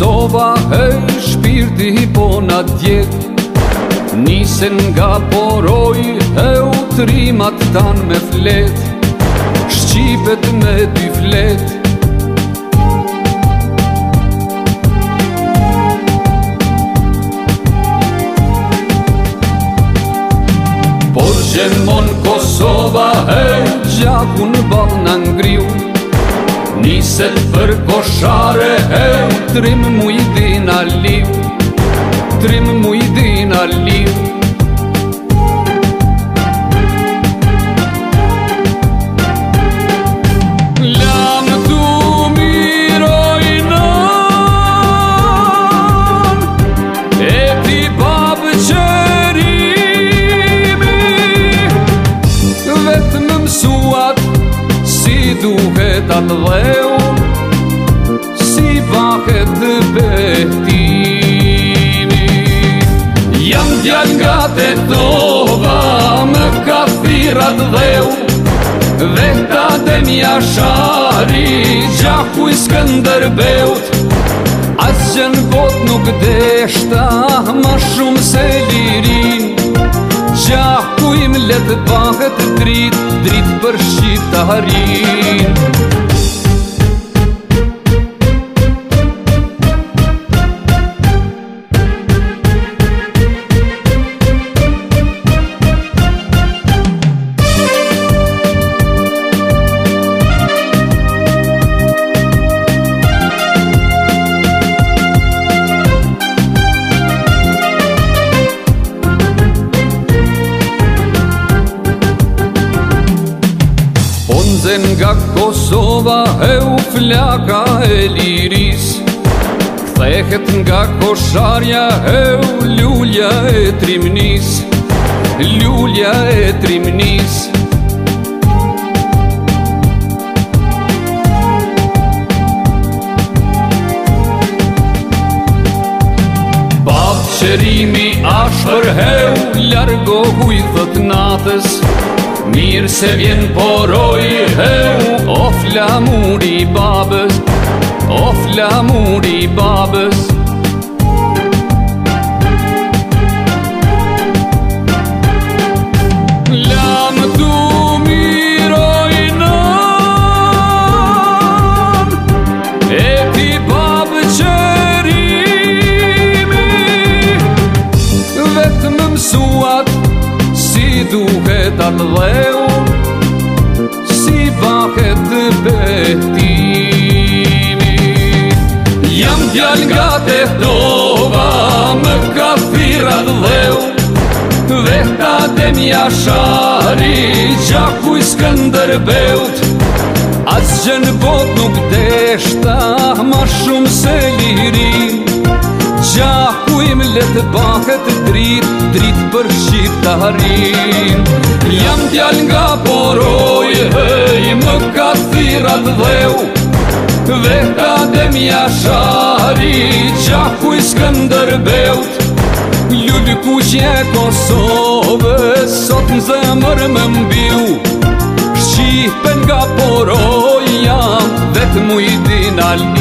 Sova hëj shpirti po na Nisen nga poroj e utrimat tan me flet Shqipet me ty flet Por që mon Kosova e gjakun bëll në ngriu Niset për koshare e Trim mu i dina liv Trim mu i dina liv duhet atë dheu Si vahet dhe betimi Jam gjall nga të tova Më ka firat dheu Dhe ta dhe mja shari Gjahu i skëndër beut Asë që në bot nuk deshta Ma shumë se lirin gjahku im letë pahet drit, drit për shqita harin nga Kosova e u flaka e liris Kthehet nga kosharja e u ljulja e trimnis Ljulja e trimnis Babë qërimi ashtë për heu Largohu i thët natës Mirë se vjen për ojë O flamuri babës O flamuri babës Lamë të mirë ojë nëmë E ti babë qërë imi Si duke vetat dheu Si vahet të betimi Jam djal nga të tova Më ka firat dheu Veta dhe mja shari Gja kuj s'këndër beut Asë bot nuk deshta Ma shumë se lirin Gja im le të bakë të drit, drit për harin Jam t'jall nga poroj, hej, më ka thirat dheu Veta dhe mja shari, qa ku i shkëndër beut Ljudi ku qje Kosovë, sot në zëmër më mbiu Shqipën nga poroja, vetë mu i din